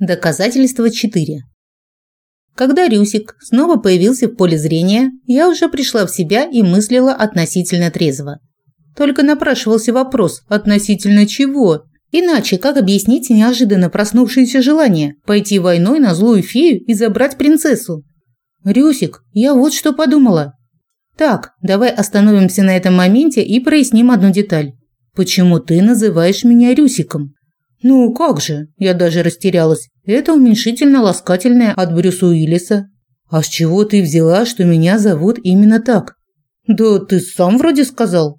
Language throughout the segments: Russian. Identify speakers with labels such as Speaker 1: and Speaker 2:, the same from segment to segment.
Speaker 1: Доказательство 4. Когда Рюсик снова появился в поле зрения, я уже пришла в себя и мыслила относительно трезво. Только напрашивался вопрос, относительно чего? Иначе как объяснить неожиданно проснувшееся желание пойти войной на злую фею и забрать принцессу? Рюсик, я вот что подумала. Так, давай остановимся на этом моменте и проясним одну деталь. Почему ты называешь меня Рюсиком? Ну, как же? Я даже растерялась. Это уменьшительно-ласкательное от Брюса Уиллиса. А с чего ты взяла, что меня зовут именно так? Да ты сам вроде сказал.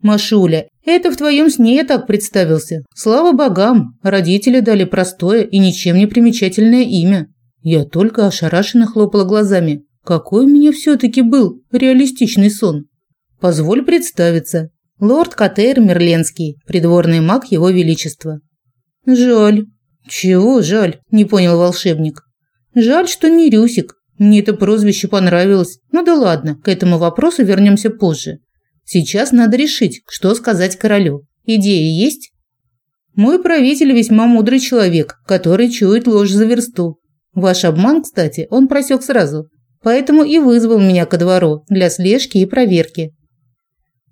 Speaker 1: Машуля, это в твоем сне я так представился. Слава богам, родители дали простое и ничем не примечательное имя. Я только ошарашенно хлопала глазами. Какой у меня все-таки был реалистичный сон. Позволь представиться. Лорд Катейр Мерленский, придворный маг его величества. Жаль. Чего жаль? Не понял волшебник. Жаль, что не Рюсик. Мне это прозвище понравилось. Ну да ладно, к этому вопросу вернемся позже. Сейчас надо решить, что сказать королю. Идеи есть? Мой правитель весьма мудрый человек, который чует ложь за версту. Ваш обман, кстати, он просек сразу. Поэтому и вызвал меня ко двору для слежки и проверки.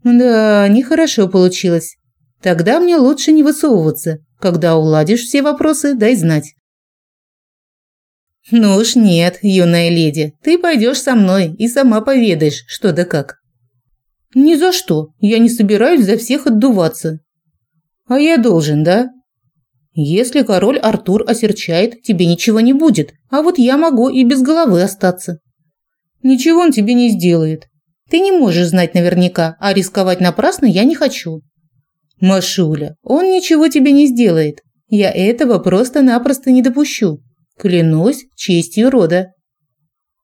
Speaker 1: Да, нехорошо получилось. Тогда мне лучше не высовываться. Когда уладишь все вопросы, дай знать. Ну уж нет, юная леди, ты пойдешь со мной и сама поведаешь, что да как. Ни за что, я не собираюсь за всех отдуваться. А я должен, да? Если король Артур осерчает, тебе ничего не будет, а вот я могу и без головы остаться. Ничего он тебе не сделает. Ты не можешь знать наверняка, а рисковать напрасно я не хочу. Машуля, он ничего тебе не сделает. Я этого просто-напросто не допущу. Клянусь честью рода.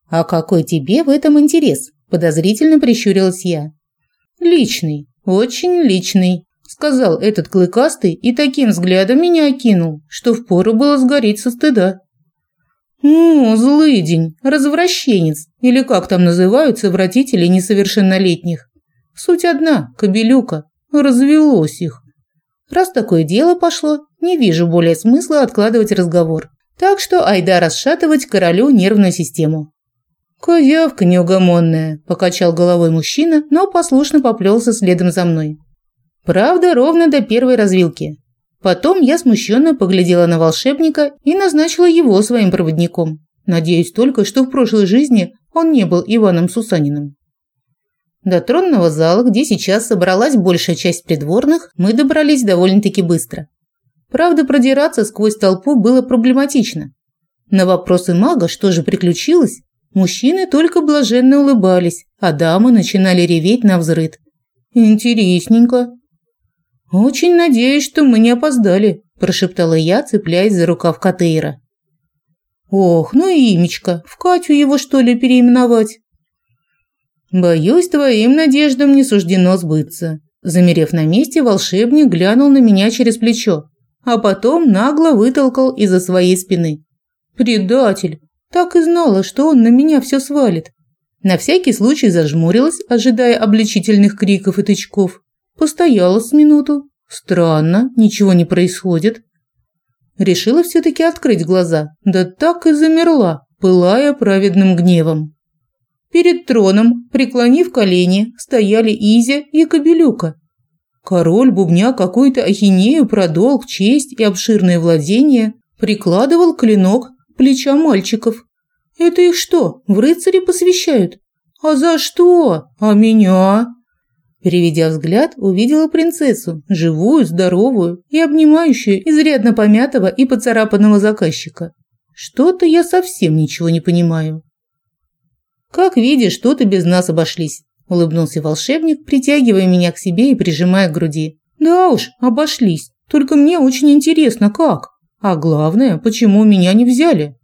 Speaker 1: А какой тебе в этом интерес? Подозрительно прищурилась я. Личный, очень личный, сказал этот клыкастый и таким взглядом меня окинул, что впору было сгореть со стыда. «О, злыдень, развращенец, или как там называются вратители несовершеннолетних. Суть одна – кобелюка, Развелось их. Раз такое дело пошло, не вижу более смысла откладывать разговор. Так что айда расшатывать королю нервную систему. «Козявка неугомонная», – покачал головой мужчина, но послушно поплелся следом за мной. Правда, ровно до первой развилки. Потом я смущенно поглядела на волшебника и назначила его своим проводником. Надеюсь только, что в прошлой жизни он не был Иваном Сусаниным. До тронного зала, где сейчас собралась большая часть придворных, мы добрались довольно-таки быстро. Правда, продираться сквозь толпу было проблематично. На вопросы мага, что же приключилось, мужчины только блаженно улыбались, а дамы начинали реветь на взрыд. Интересненько. Очень надеюсь, что мы не опоздали, прошептала я, цепляясь за рукав Катейра. Ох, ну и имечко, в Катю его что ли переименовать? Боюсь, твоим надеждам не суждено сбыться. Замерев на месте, волшебник глянул на меня через плечо, а потом нагло вытолкал из-за своей спины. Предатель! Так и знала, что он на меня все свалит. На всякий случай зажмурилась, ожидая обличительных криков и тычков. Постояла с минуту. Странно, ничего не происходит. Решила все-таки открыть глаза, да так и замерла, пылая праведным гневом. Перед троном, преклонив колени, стояли Изя и Кобелюка. Король, бубня какую-то ахинею про долг, честь и обширные владения, прикладывал клинок к плечам мальчиков. Это их что, в рыцари посвящают? А за что? А меня? Переведя взгляд, увидела принцессу, живую, здоровую и обнимающую изрядно помятого и поцарапанного заказчика. Что-то я совсем ничего не понимаю. Как видишь, тут и без нас обошлись, улыбнулся волшебник, притягивая меня к себе и прижимая к груди. Да уж, обошлись. Только мне очень интересно, как. А главное, почему меня не взяли?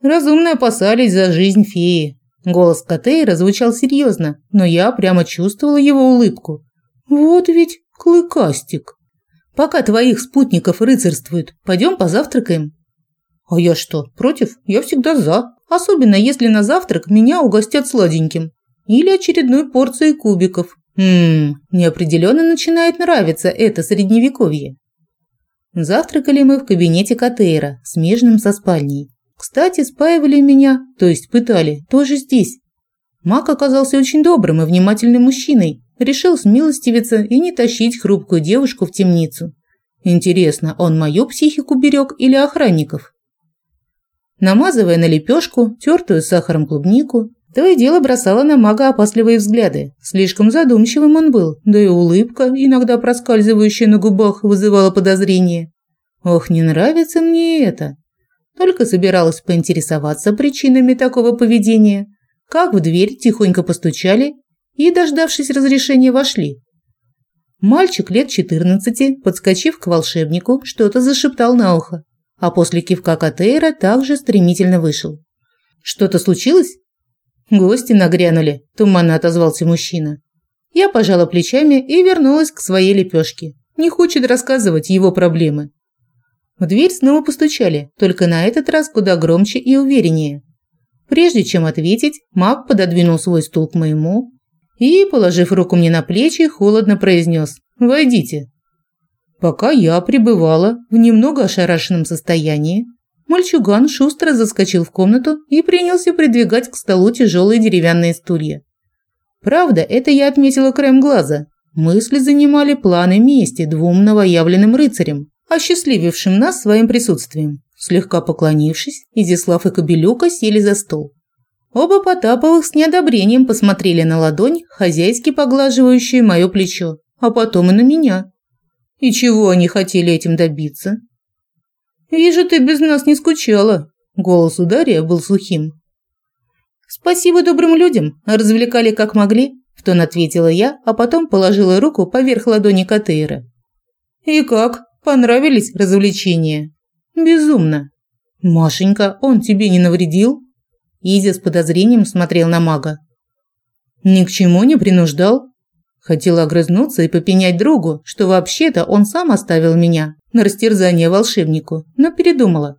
Speaker 1: Разумно опасались за жизнь феи. Голос Котейра звучал серьезно, но я прямо чувствовала его улыбку. Вот ведь клыкастик. Пока твоих спутников рыцарствуют, пойдем позавтракаем. А я что, против? Я всегда за. Особенно если на завтрак меня угостят сладеньким. Или очередной порцией кубиков. Ммм, неопределенно начинает нравиться это средневековье. Завтракали мы в кабинете Катейра, смежным со спальней. Кстати, спаивали меня, то есть пытали, тоже здесь. Мак оказался очень добрым и внимательным мужчиной, решил смилостивиться и не тащить хрупкую девушку в темницу. Интересно, он мою психику берег или охранников? Намазывая на лепешку, тертую с сахаром клубнику, то и дело бросала на мага опасливые взгляды. Слишком задумчивым он был, да и улыбка, иногда проскальзывающая на губах, вызывала подозрение. Ох, не нравится мне это. Только собиралась поинтересоваться причинами такого поведения, как в дверь тихонько постучали и, дождавшись разрешения, вошли. Мальчик лет 14, подскочив к волшебнику, что-то зашептал на ухо, а после кивка Катейра также стремительно вышел. «Что-то случилось?» «Гости нагрянули», – туманно отозвался мужчина. Я пожала плечами и вернулась к своей лепешке. Не хочет рассказывать его проблемы. В дверь снова постучали, только на этот раз куда громче и увереннее. Прежде чем ответить, маг пододвинул свой стул к моему и, положив руку мне на плечи, холодно произнес «Войдите». Пока я пребывала в немного ошарашенном состоянии, Мальчуган шустро заскочил в комнату и принялся придвигать к столу тяжелые деревянные стулья. Правда, это я отметила краем глаза. Мысли занимали планы мести двум новоявленным рыцарям, осчастливившим нас своим присутствием. Слегка поклонившись, Изяслав и Кобелюка сели за стол. Оба Потаповых с неодобрением посмотрели на ладонь, хозяйски поглаживающую мое плечо, а потом и на меня. И чего они хотели этим добиться? «Вижу, ты без нас не скучала», – голос у Дарья был сухим. «Спасибо добрым людям, развлекали как могли», – в тон ответила я, а потом положила руку поверх ладони Катейра. «И как? Понравились развлечения?» «Безумно». «Машенька, он тебе не навредил?» Изя с подозрением смотрел на мага. «Ни к чему не принуждал?» Хотела огрызнуться и попенять другу, что вообще-то он сам оставил меня на растерзание волшебнику, но передумала.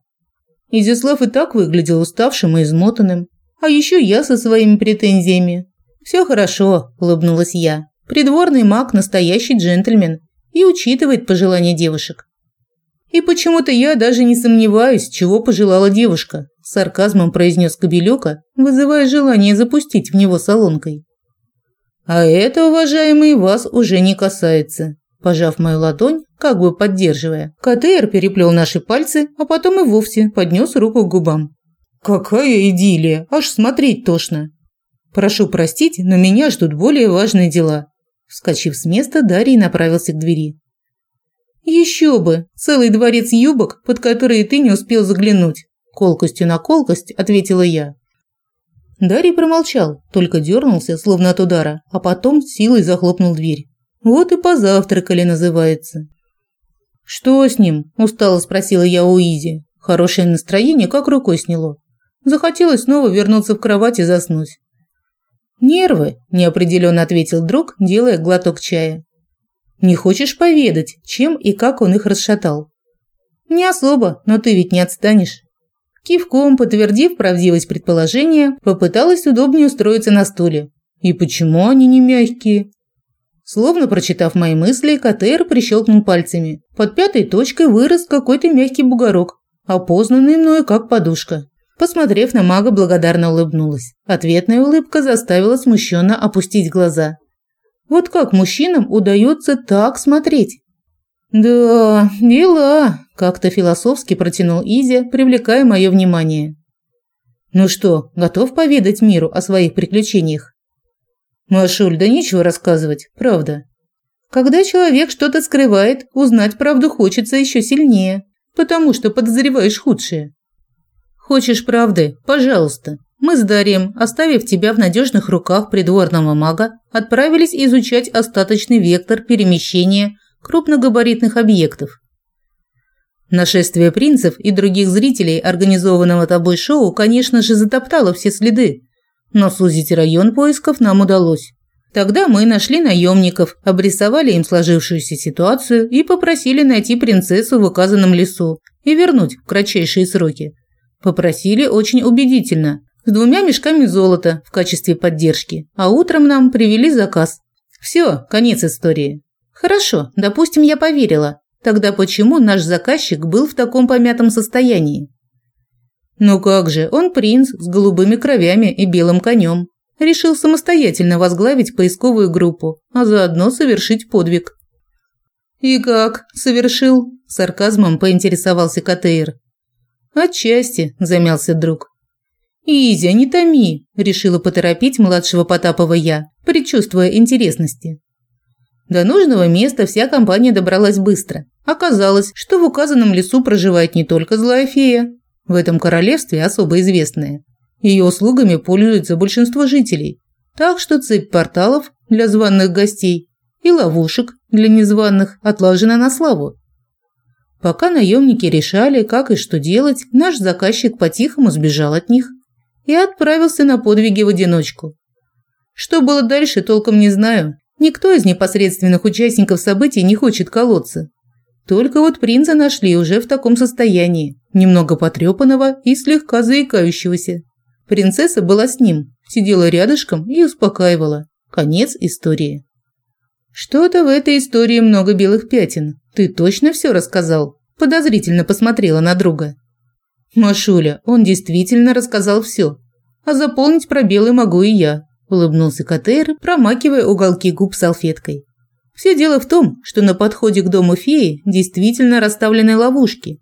Speaker 1: Изяслав и так выглядел уставшим и измотанным, а еще я со своими претензиями. «Все хорошо», – улыбнулась я. «Придворный маг – настоящий джентльмен и учитывает пожелания девушек». «И почему-то я даже не сомневаюсь, чего пожелала девушка», – сарказмом произнес Кобелюка, вызывая желание запустить в него солонкой. «А это, уважаемый, вас уже не касается», Пожав мою ладонь, как бы поддерживая, КТР переплел наши пальцы, а потом и вовсе поднес руку к губам. «Какая идиллия! Аж смотреть тошно!» «Прошу простить, но меня ждут более важные дела». Вскочив с места, Дарий направился к двери. «Еще бы! Целый дворец юбок, под которые ты не успел заглянуть!» Колкостью на колкость ответила я. Дарий промолчал, только дернулся, словно от удара, а потом силой захлопнул дверь. Вот и позавтракали, называется. Что с ним? устало спросила я у Изи. Хорошее настроение как рукой сняло. Захотелось снова вернуться в кровать и заснуть. Нервы, неопределенно ответил друг, делая глоток чая. Не хочешь поведать, чем и как он их расшатал? Не особо, но ты ведь не отстанешь. Кивком, подтвердив правдивость предположения, попыталась удобнее устроиться на стуле. И почему они не мягкие? Словно прочитав мои мысли, КТР прищелкнул пальцами. Под пятой точкой вырос какой-то мягкий бугорок, опознанный мною как подушка. Посмотрев на мага, благодарно улыбнулась. Ответная улыбка заставила смущенно опустить глаза. Вот как мужчинам удается так смотреть? «Да, дела», – как-то философски протянул Изя, привлекая мое внимание. «Ну что, готов поведать миру о своих приключениях?» Машуль, да нечего рассказывать, правда. Когда человек что-то скрывает, узнать правду хочется еще сильнее, потому что подозреваешь худшее. Хочешь правды? Пожалуйста. Мы с Дарием, оставив тебя в надежных руках придворного мага, отправились изучать остаточный вектор перемещения крупногабаритных объектов. Нашествие принцев и других зрителей организованного тобой шоу, конечно же, затоптало все следы, но сузить район поисков нам удалось. Тогда мы нашли наемников, обрисовали им сложившуюся ситуацию и попросили найти принцессу в указанном лесу и вернуть в кратчайшие сроки. Попросили очень убедительно, с двумя мешками золота в качестве поддержки, а утром нам привели заказ. Все, конец истории. Хорошо, допустим, я поверила. Тогда почему наш заказчик был в таком помятом состоянии? Ну как же, он принц с голубыми кровями и белым конем. Решил самостоятельно возглавить поисковую группу, а заодно совершить подвиг. «И как? Совершил?» – сарказмом поинтересовался Катейр. «Отчасти», – замялся друг. «Изя, не томи», – решила поторопить младшего Потапова я, предчувствуя интересности. До нужного места вся компания добралась быстро. Оказалось, что в указанном лесу проживает не только злая фея, в этом королевстве особо известная. Ее услугами пользуются большинство жителей. Так что цепь порталов для званых гостей и ловушек для незваных отлажена на славу. Пока наемники решали, как и что делать, наш заказчик по-тихому сбежал от них и отправился на подвиги в одиночку. Что было дальше, толком не знаю. Никто из непосредственных участников событий не хочет колоться. Только вот принца нашли уже в таком состоянии, немного потрепанного и слегка заикающегося. Принцесса была с ним, сидела рядышком и успокаивала. Конец истории. Что-то в этой истории много белых пятен. Ты точно все рассказал? Подозрительно посмотрела на друга. Машуля, он действительно рассказал все. А заполнить пробелы могу и я, улыбнулся Катейр, промакивая уголки губ салфеткой. Все дело в том, что на подходе к дому феи действительно расставлены ловушки.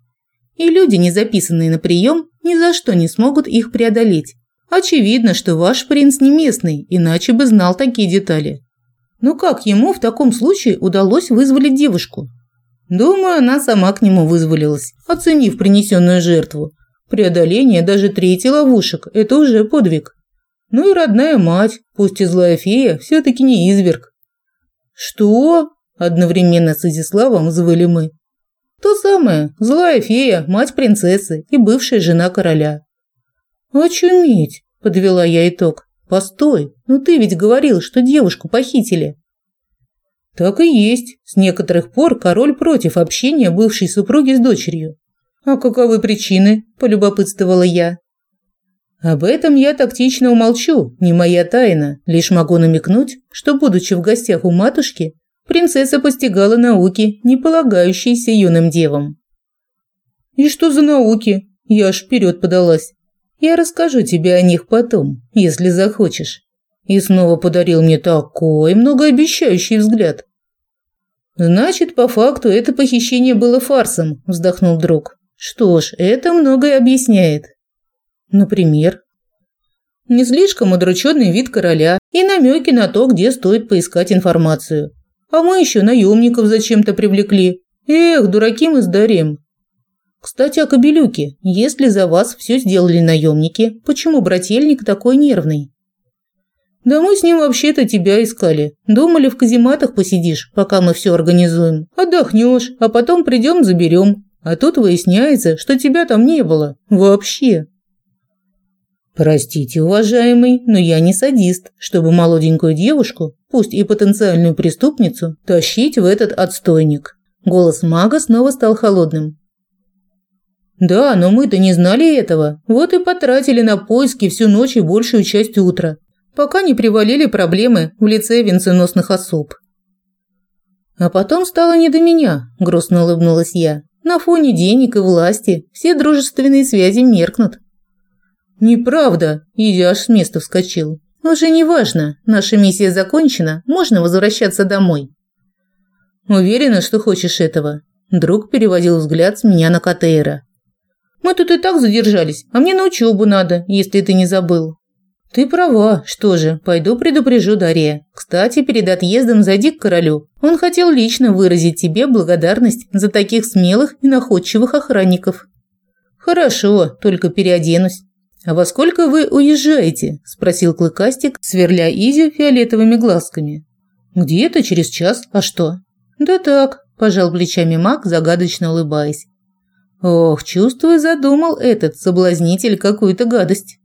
Speaker 1: И люди, не записанные на прием, ни за что не смогут их преодолеть. Очевидно, что ваш принц не местный, иначе бы знал такие детали. Но как ему в таком случае удалось вызволить девушку? Думаю, она сама к нему вызволилась, оценив принесенную жертву. Преодоление даже третьей ловушек – это уже подвиг. Ну и родная мать, пусть и злая фея, все-таки не изверг. «Что?» – одновременно с Изиславом взвыли мы. «То самое, злая фея, мать принцессы и бывшая жена короля». «Очуметь!» – подвела я итог. Постой, ну ты ведь говорил, что девушку похитили. Так и есть. С некоторых пор король против общения бывшей супруги с дочерью. А каковы причины? полюбопытствовала я. Об этом я тактично умолчу, не моя тайна, лишь могу намекнуть, что будучи в гостях у матушки, принцесса постигала науки, не полагающиеся юным девам. И что за науки? Я аж вперед подалась. Я расскажу тебе о них потом, если захочешь. И снова подарил мне такой многообещающий взгляд. Значит, по факту это похищение было фарсом, вздохнул друг. Что ж, это многое объясняет. Например, не слишком удрученный вид короля и намеки на то, где стоит поискать информацию. А мы еще наемников зачем-то привлекли. Эх, дураки мы с Дарием. Кстати, о Кобелюке. Если за вас все сделали наемники, почему брательник такой нервный? Да мы с ним вообще-то тебя искали. Думали, в казематах посидишь, пока мы все организуем. Отдохнешь, а потом придем заберем. А тут выясняется, что тебя там не было. Вообще. Простите, уважаемый, но я не садист, чтобы молоденькую девушку, пусть и потенциальную преступницу, тащить в этот отстойник. Голос мага снова стал холодным. Да, но мы-то не знали этого. Вот и потратили на поиски всю ночь и большую часть утра, пока не привалили проблемы в лице венценосных особ. А потом стало не до меня, грустно улыбнулась я. На фоне денег и власти все дружественные связи меркнут. Неправда, Изя аж с места вскочил. Уже не важно, наша миссия закончена, можно возвращаться домой. Уверена, что хочешь этого. Друг переводил взгляд с меня на Катейра. Мы тут и так задержались, а мне на учебу надо, если ты не забыл. Ты права. Что же, пойду предупрежу Дарья. Кстати, перед отъездом зайди к королю. Он хотел лично выразить тебе благодарность за таких смелых и находчивых охранников. Хорошо, только переоденусь. А во сколько вы уезжаете? спросил Клыкастик, сверля Изи фиолетовыми глазками. Где-то через час. А что? Да так, пожал плечами Мак, загадочно улыбаясь. Ох, чувствую, задумал этот соблазнитель какую-то гадость.